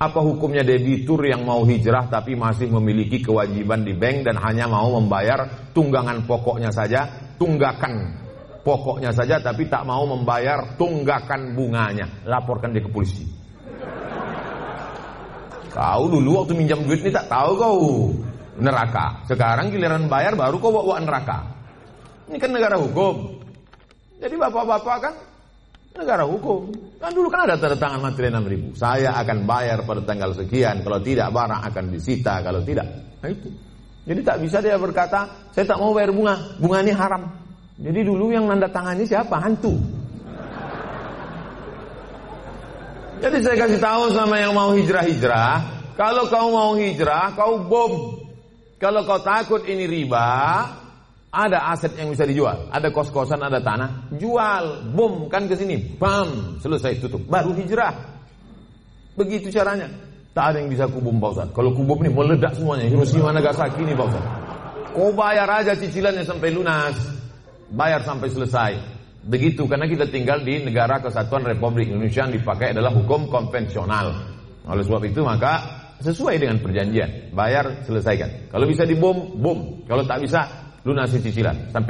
Apa hukumnya debitur yang mau hijrah tapi masih memiliki kewajiban di bank dan hanya mau membayar tunggangan pokoknya saja, tunggakan pokoknya saja tapi tak mau membayar tunggakan bunganya. Laporkan dia ke polisi. Kau dulu waktu minjam duit ini tak tahu kau neraka. Sekarang giliran bayar baru kau bawa neraka. Ini kan negara hukum. Jadi bapak-bapak kan negara hukum. Kan dulu kan ada tanda tangan materi 6 ribu. Saya akan bayar pada tanggal sekian. Kalau tidak barang akan disita. Kalau tidak. Nah itu. Jadi tak bisa dia berkata, saya tak mau bayar bunga. Bunga ini haram. Jadi dulu yang nanda tangannya siapa? Hantu. Jadi saya kasih tahu sama yang mau hijrah-hijrah. Kalau kau mau hijrah, kau bom. Kalau kau takut ini riba, ada aset yang bisa dijual, ada kos-kosan, ada tanah, jual, bom kan ke sini, bam, selesai tutup, baru hijrah. Begitu caranya. Tak ada yang bisa kubum Pak Ustaz. Kalau kubum ini meledak semuanya, Hiroshima Nagasaki ini Pak Ustaz. Kau bayar aja cicilannya sampai lunas, bayar sampai selesai. Begitu karena kita tinggal di negara kesatuan Republik Indonesia yang dipakai adalah hukum konvensional. Oleh sebab itu maka sesuai dengan perjanjian, bayar selesaikan. Kalau bisa dibom, bom. Kalau tak bisa lunasi cicilan sampai